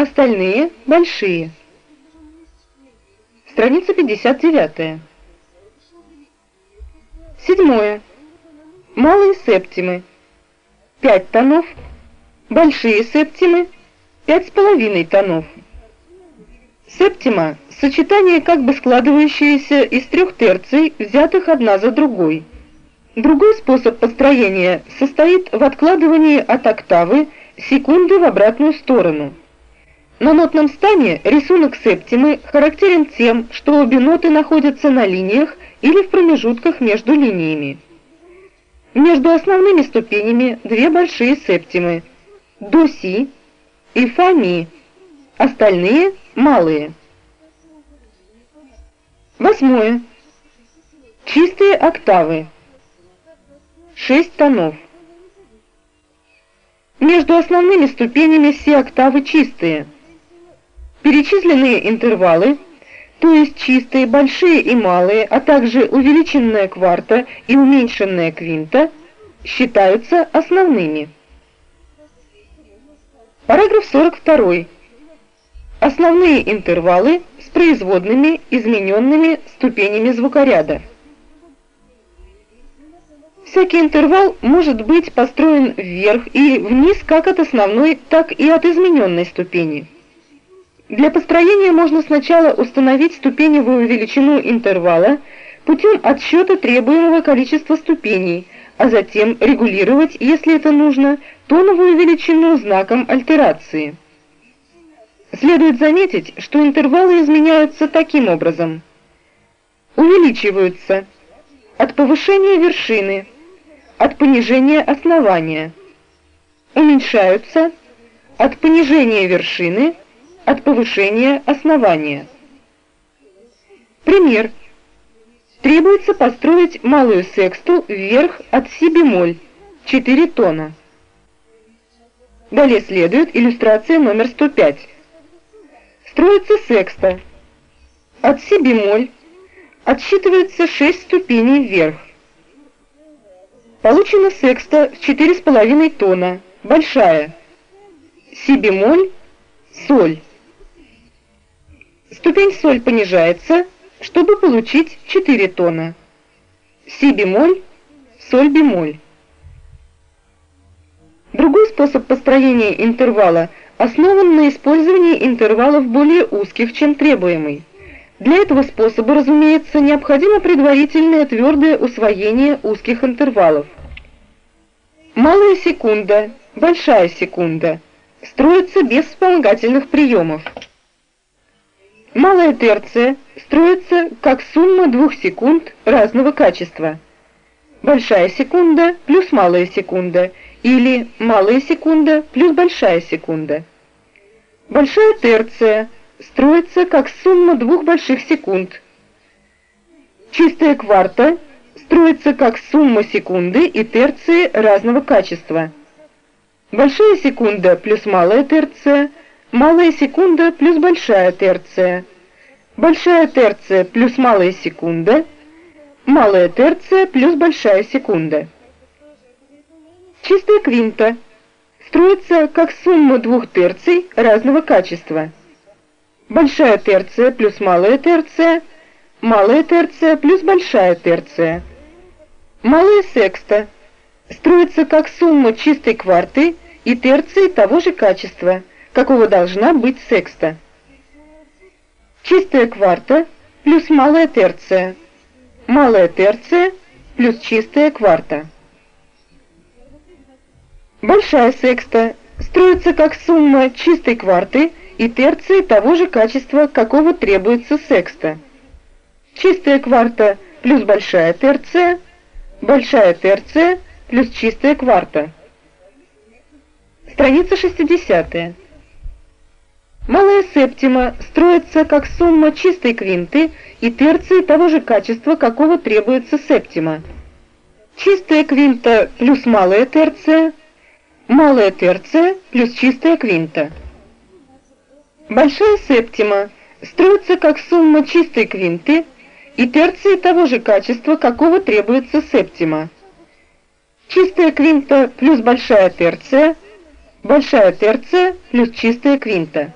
остальные – большие. Страница 59. Седьмое. Малые септимы. 5 тонов. Большие септимы. 5,5 тонов. Септима – сочетание, как бы складывающееся из трех терций, взятых одна за другой. Другой способ построения состоит в откладывании от октавы секунды в обратную сторону. На нотном стане рисунок септимы характерен тем, что обе ноты находятся на линиях или в промежутках между линиями. Между основными ступенями две большие септимы – до си и фа ми, остальные – малые. Восьмое. Чистые октавы. Шесть тонов. Между основными ступенями все октавы чистые. Перечисленные интервалы, то есть чистые, большие и малые, а также увеличенная кварта и уменьшенная квинта, считаются основными. Параграф 42. Основные интервалы с производными измененными ступенями звукоряда. Всякий интервал может быть построен вверх и вниз как от основной, так и от измененной ступени. Для построения можно сначала установить ступеневую величину интервала путем отсчета требуемого количества ступеней, а затем регулировать, если это нужно, тоновую величину знаком альтерации. Следует заметить, что интервалы изменяются таким образом. Увеличиваются от повышения вершины, от понижения основания. Уменьшаются от понижения вершины, от повышения основания. Пример. Требуется построить малую сексту вверх от си бемоль, 4 тона. Далее следует иллюстрация номер 105. Строится секста. От си бемоль отсчитывается 6 ступеней вверх. Получена секста в 4,5 тона, большая. Си бемоль, соль. Ступень соль понижается, чтобы получить 4 тона. Си бемоль, соль бемоль. Другой способ построения интервала основан на использовании интервалов более узких, чем требуемый. Для этого способа, разумеется, необходимо предварительное твердое усвоение узких интервалов. Малая секунда, большая секунда строятся без вспомогательных приемов. Малая терция строится как сумма двух секунд разного качества. Большая секунда плюс малая секунда или малая секунда плюс большая секунда. Большая терция строится как сумма двух больших секунд. Чистая кварта строится как сумма секунды и терции разного качества. Большая секунда плюс малая терция, малая секунда плюс большая терция. Большая терция плюс малая секунда, малая терция плюс большая секунда. Чистая квинта строится как сумма двух терций разного качества. Большая терция плюс малая терция, малая терция плюс большая терция. Малая секста строится как сумма чистой кварты и терции того же качества, какого должна быть секста. Чистая кварта плюс малая терция, малая терция плюс чистая кварта. Большая секста строится как сумма чистой кварты и терции того же качества, какого требуется секста. Чистая кварта плюс большая терция, большая терция плюс чистая кварта. Страница 60. Малая септима строится как сумма чистой квинты и терции того же качества, какого требуется септима. Чистая квинта плюс малая терция – малая терция плюс чистая квинта. Большая септима строится как сумма чистой квинты и терции того же качества, какого требуется септима. Чистая квинта плюс большая терция, большая терция плюс чистая квинта.